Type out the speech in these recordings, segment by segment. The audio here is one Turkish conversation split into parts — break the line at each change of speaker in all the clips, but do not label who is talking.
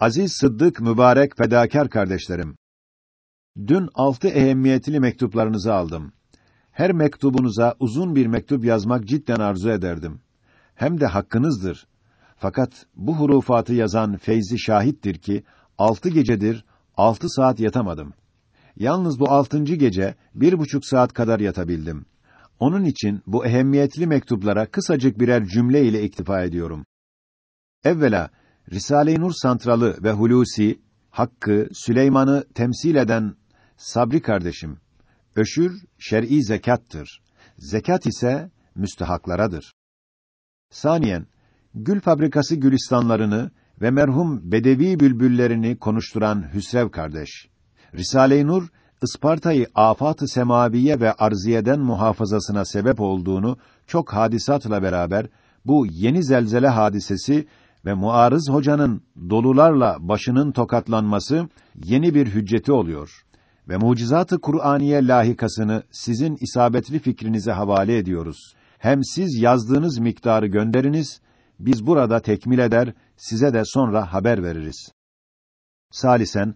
Aziz Sıddık mübarek fedakar kardeşlerim. Dün altı ehemmiyetli mektuplarınızı aldım. Her mektubunuza uzun bir mektup yazmak cidden arzu ederdim. Hem de hakkınızdır. Fakat bu hurufatı yazan Feyzi şahittir ki, altı gecedir, altı saat yatamadım. Yalnız bu altıncı gece, bir buçuk saat kadar yatabildim. Onun için bu ehemmiyetli mektuplara kısacık birer cümle ile iktifa ediyorum. Evvela, Risale-i Nur santralı ve Hulusi, Hakkı, Süleyman'ı temsil eden Sabri kardeşim, öşür şer'i zekattır. Zekat ise müstehaklara,dır. Saniyen, gül fabrikası gülistanlarını ve merhum bedevi bülbüllerini konuşturan Hüsrev kardeş. Risale-i Nur Isparta'yı afat-ı semaviye ve arziyeden muhafazasına sebep olduğunu çok hadisatla beraber bu yeni zelzele hadisesi ve muarız hocanın dolularla başının tokatlanması yeni bir hücceti oluyor ve mucizat-ı Kur'aniye lahikasını sizin isabetli fikrinize havale ediyoruz. Hem siz yazdığınız miktarı gönderiniz, biz burada tekmil eder, size de sonra haber veririz. Salisen,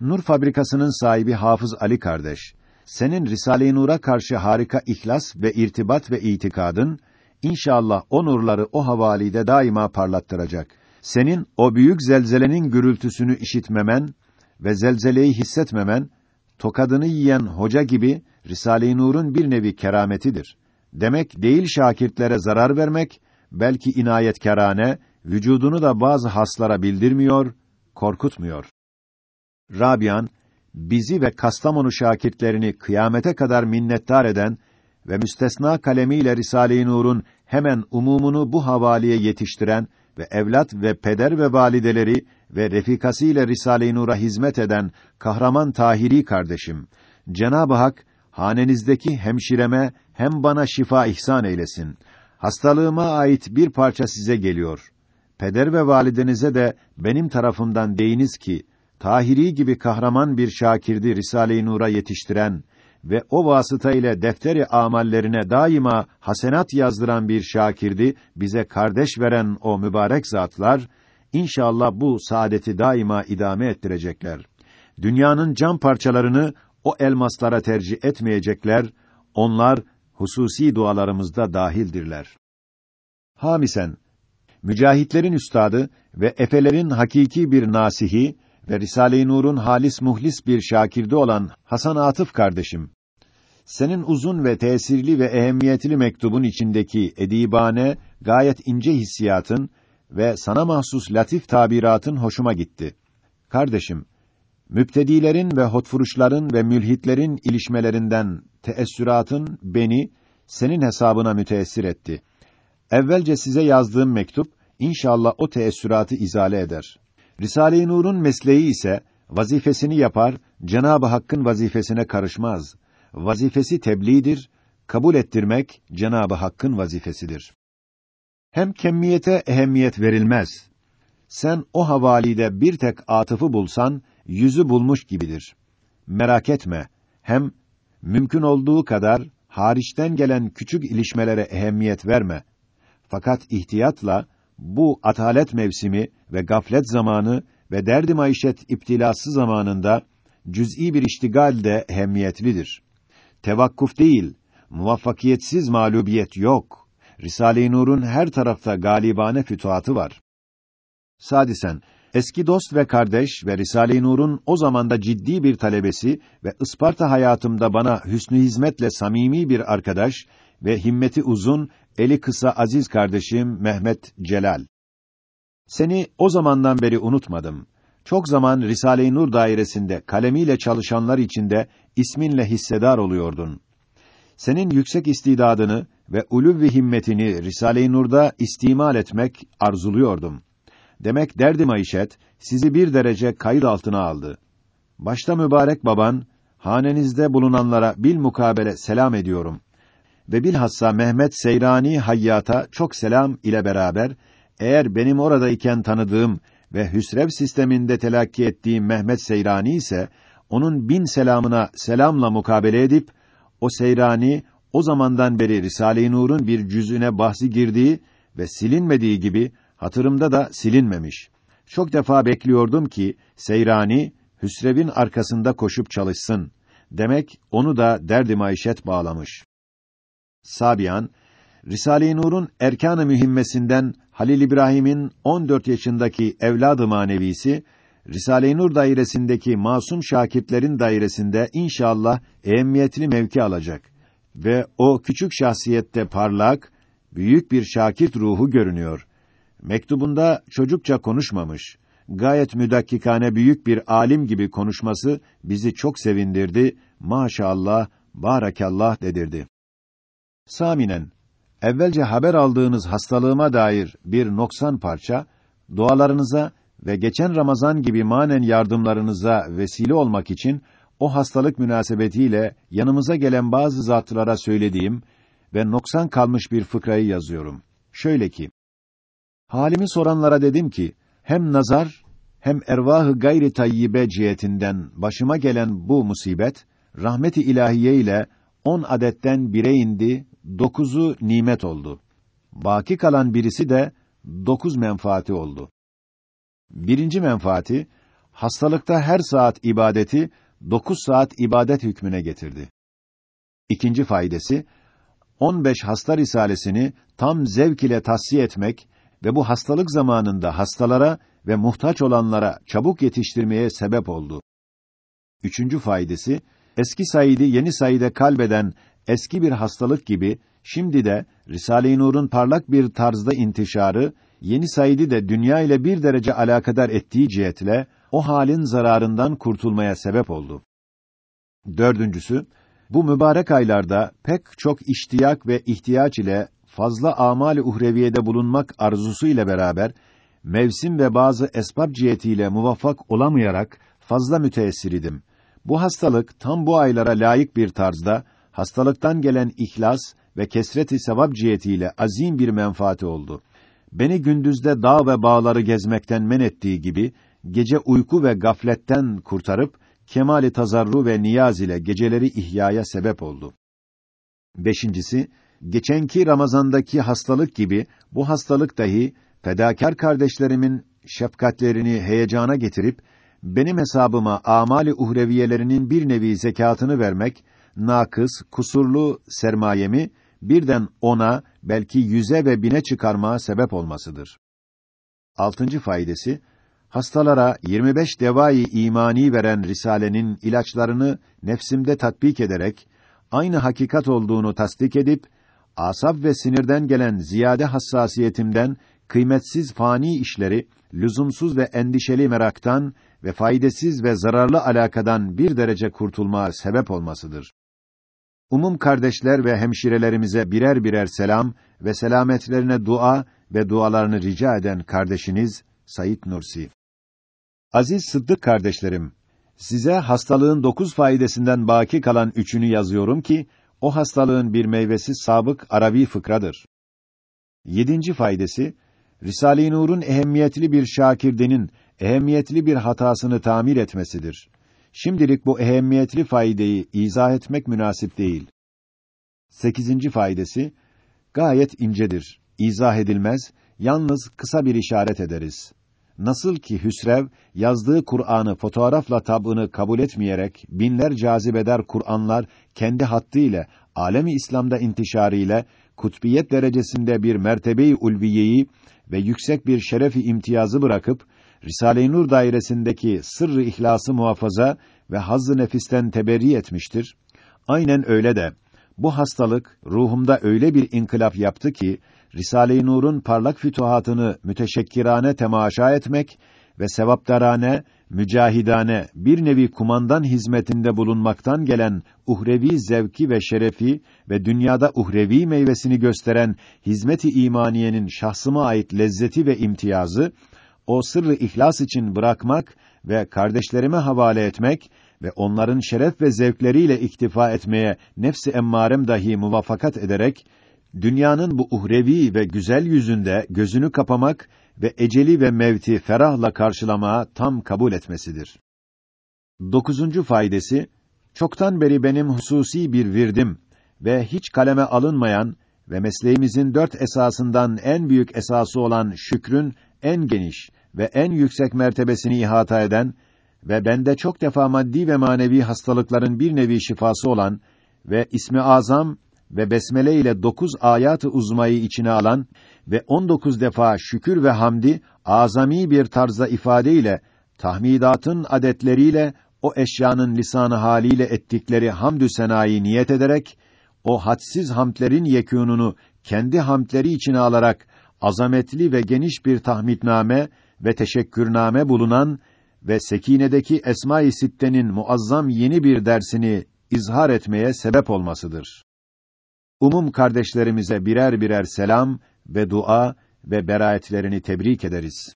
Nur fabrikasının sahibi Hafız Ali kardeş, senin Risale-i Nur'a karşı harika ihlas ve irtibat ve itikadın, inşallah o nurları o havalide daima parlattıracak. Senin o büyük zelzelenin gürültüsünü işitmemen ve zelzeleyi hissetmemen, tokadını yiyen hoca gibi Risale-i Nur'un bir nevi kerametidir. Demek değil şakirtlere zarar vermek, belki inayetkarane, vücudunu da bazı haslara bildirmiyor, korkutmuyor. Rabian, bizi ve Kastamonu şakirtlerini kıyamete kadar minnettar eden ve müstesna kalemiyle Risale-i Nur'un hemen umumunu bu havaliye yetiştiren ve evlat ve peder ve valideleri ve refikasıyla Risale-i Nur'a hizmet eden kahraman Tahiri kardeşim, Cenab-ı Hak hanenizdeki hemşireme hem bana şifa ihsan eylesin. Hastalığıma ait bir parça size geliyor. Peder ve validenize de benim tarafımdan deyiniz ki Tahiri gibi kahraman bir şakirdi Risale-i Nur'a yetiştiren ve o vasıta ile defteri amallerine daima hasenat yazdıran bir şakirdi bize kardeş veren o mübarek zatlar inşallah bu saadeti daima idame ettirecekler. Dünyanın cam parçalarını o elmaslara tercih etmeyecekler. Onlar hususi dualarımızda dahildirler. Hamisen mücahitlerin üstadı ve efelerin hakiki bir nasihi ve Risale-i Nur'un halis muhlis bir şakirdi olan Hasan Atıf kardeşim, senin uzun ve tesirli ve ehemmiyetli mektubun içindeki edibane, gayet ince hissiyatın ve sana mahsus latif tabiratın hoşuma gitti. Kardeşim, müptedilerin ve hotfuruşların ve mülhitlerin ilişmelerinden teessüratın beni senin hesabına müteessir etti. Evvelce size yazdığım mektup inşallah o teessüratı izale eder. Risale-i Nur'un mesleği ise vazifesini yapar, Cenab-ı Hakk'ın vazifesine karışmaz. Vazifesi tebliğdir, kabul ettirmek Cenab-ı Hakk'ın vazifesidir. Hem kemmiyete ehemmiyet verilmez. Sen o havalide bir tek atıfı bulsan, yüzü bulmuş gibidir. Merak etme. Hem mümkün olduğu kadar hariçten gelen küçük ilişmelere ehemmiyet verme. Fakat ihtiyatla bu atalet mevsimi ve gaflet zamanı ve derdi maişet iptilası zamanında cüz'i bir iştigal de ehemmiyetlidir. Tevakkuf değil, muvaffakiyetsiz mağlubiyet yok. Risale-i Nur'un her tarafta galibane fütuhatı var. Sadisen, eski dost ve kardeş ve Risale-i Nur'un o zamanda ciddi bir talebesi ve Isparta hayatımda bana hüsnü hizmetle samimi bir arkadaş ve himmeti uzun, eli kısa aziz kardeşim Mehmet Celal. Seni o zamandan beri unutmadım. Çok zaman Risale-i Nur dairesinde kalemiyle çalışanlar içinde isminle hissedar oluyordun. Senin yüksek istidadını ve ulûv ve himmetini Risale-i Nur'da istimal etmek arzuluyordum. Demek derdi maişet sizi bir derece kayıt altına aldı. Başta mübarek baban, hanenizde bulunanlara bil mukabele selam ediyorum. Ve bilhassa Mehmet Seyrani Hayyat'a çok selam ile beraber eğer benim oradayken tanıdığım ve hüsrev sisteminde telakki ettiğim Mehmet Seyrani ise onun bin selamına selamla mukabele edip o Seyrani o zamandan beri Risale-i Nur'un bir cüzüne bahsi girdiği ve silinmediği gibi hatırımda da silinmemiş. Çok defa bekliyordum ki Seyrani Hüsrev'in arkasında koşup çalışsın. Demek onu da derdi maişet bağlamış. Sabian Risale-i Nur'un erkan-ı mühimmesinden Halil İbrahim'in 14 yaşındaki evladı manevisi Risale-i Nur dairesindeki masum şakirtlerin dairesinde inşallah ehemmiyetli mevki alacak ve o küçük şahsiyette parlak, büyük bir şakirt ruhu görünüyor. Mektubunda çocukça konuşmamış. Gayet müdakkikane büyük bir alim gibi konuşması bizi çok sevindirdi. Maşallah, barakallah dedirdi. Saminen, evvelce haber aldığınız hastalığıma dair bir noksan parça, dualarınıza ve geçen Ramazan gibi manen yardımlarınıza vesile olmak için o hastalık münasebetiyle yanımıza gelen bazı zatlara söylediğim ve noksan kalmış bir fıkrayı yazıyorum. Şöyle ki, halimi soranlara dedim ki, hem nazar, hem ervahı gayri tayyibe cihetinden başıma gelen bu musibet, rahmeti ilahiye ile on adetten bire indi, dokuzu nimet oldu. Baki kalan birisi de dokuz menfaati oldu. Birinci menfaati, hastalıkta her saat ibadeti, dokuz saat ibadet hükmüne getirdi. İkinci faydası, 15 hasta risalesini tam zevk ile tahsiye etmek ve bu hastalık zamanında hastalara ve muhtaç olanlara çabuk yetiştirmeye sebep oldu. Üçüncü faydası, eski Said'i yeni Said'e kalbeden eski bir hastalık gibi, şimdi de Risale-i Nur'un parlak bir tarzda intişarı, yeni Said'i de dünya ile bir derece alakadar ettiği cihetle, o halin zararından kurtulmaya sebep oldu. Dördüncüsü, bu mübarek aylarda pek çok iştiyak ve ihtiyaç ile fazla amali uhreviyede bulunmak arzusu ile beraber mevsim ve bazı esbab cihetiyle muvaffak olamayarak fazla müteessir idim. Bu hastalık tam bu aylara layık bir tarzda hastalıktan gelen ihlas ve kesreti sevap cihetiyle azim bir menfaati oldu. Beni gündüzde dağ ve bağları gezmekten men ettiği gibi gece uyku ve gafletten kurtarıp kemali tazarru ve niyaz ile geceleri ihyaya sebep oldu. Beşincisi, geçenki Ramazandaki hastalık gibi bu hastalık dahi fedakar kardeşlerimin şefkatlerini heyecana getirip benim hesabıma amali uhreviyelerinin bir nevi zekatını vermek, nakıs, kusurlu sermayemi birden ona, belki yüze ve bine çıkarmaya sebep olmasıdır. Altıncı faydası, hastalara 25 devayı imani veren Risale'nin ilaçlarını nefsimde tatbik ederek, aynı hakikat olduğunu tasdik edip, asap ve sinirden gelen ziyade hassasiyetimden kıymetsiz fani işleri, lüzumsuz ve endişeli meraktan ve faydasız ve zararlı alakadan bir derece kurtulma sebep olmasıdır. Umum kardeşler ve hemşirelerimize birer birer selam ve selametlerine dua ve dualarını rica eden kardeşiniz Sayit Nursi. Aziz Sıddık kardeşlerim, size hastalığın dokuz faydasından baki kalan üçünü yazıyorum ki, o hastalığın bir meyvesi sabık Arabi fıkradır. Yedinci faydası, Risale-i Nur'un ehemmiyetli bir şakirdenin ehemmiyetli bir hatasını tamir etmesidir. Şimdilik bu ehemmiyetli faydeyi izah etmek münasip değil. Sekizinci faydası, gayet incedir, izah edilmez, yalnız kısa bir işaret ederiz. Nasıl ki Hüsrev yazdığı Kur'an'ı fotoğrafla tabını kabul etmeyerek binler cazibeder Kur'anlar kendi hattı ile alemi İslam'da intişarı ile kutbiyet derecesinde bir mertebeyi ulviyeyi ve yüksek bir şerefi imtiyazı bırakıp Risale-i Nur dairesindeki sırrı ihlası muhafaza ve hazzı nefisten teberri etmiştir. Aynen öyle de bu hastalık ruhumda öyle bir inkılap yaptı ki Risale-i Nur'un parlak fütuhatını müteşekkirane temaşa etmek ve sevaptarane, mücahidane bir nevi kumandan hizmetinde bulunmaktan gelen uhrevi zevki ve şerefi ve dünyada uhrevi meyvesini gösteren hizmet-i imaniyenin şahsıma ait lezzeti ve imtiyazı o sırrı ihlas için bırakmak ve kardeşlerime havale etmek ve onların şeref ve zevkleriyle iktifa etmeye nefsi emmarem dahi muvaffakat ederek dünyanın bu uhrevi ve güzel yüzünde gözünü kapamak ve eceli ve mevti ferahla karşılamaya tam kabul etmesidir. Dokuzuncu faydası, çoktan beri benim hususi bir virdim ve hiç kaleme alınmayan ve mesleğimizin dört esasından en büyük esası olan şükrün en geniş ve en yüksek mertebesini ihata eden ve bende çok defa maddi ve manevi hastalıkların bir nevi şifası olan ve ismi azam ve besmele ile dokuz ayat-ı uzmayı içine alan ve on dokuz defa şükür ve hamdi azami bir tarzda ifade ile tahmidatın adetleriyle o eşyanın lisanı haliyle ettikleri hamdü senayi niyet ederek o hadsiz hamdlerin yekûnunu kendi hamdleri içine alarak azametli ve geniş bir tahmidname ve teşekkürname bulunan ve Sekine'deki Esma-i Sitte'nin muazzam yeni bir dersini izhar etmeye sebep olmasıdır. Umum kardeşlerimize birer birer selam ve dua ve beraetlerini tebrik ederiz.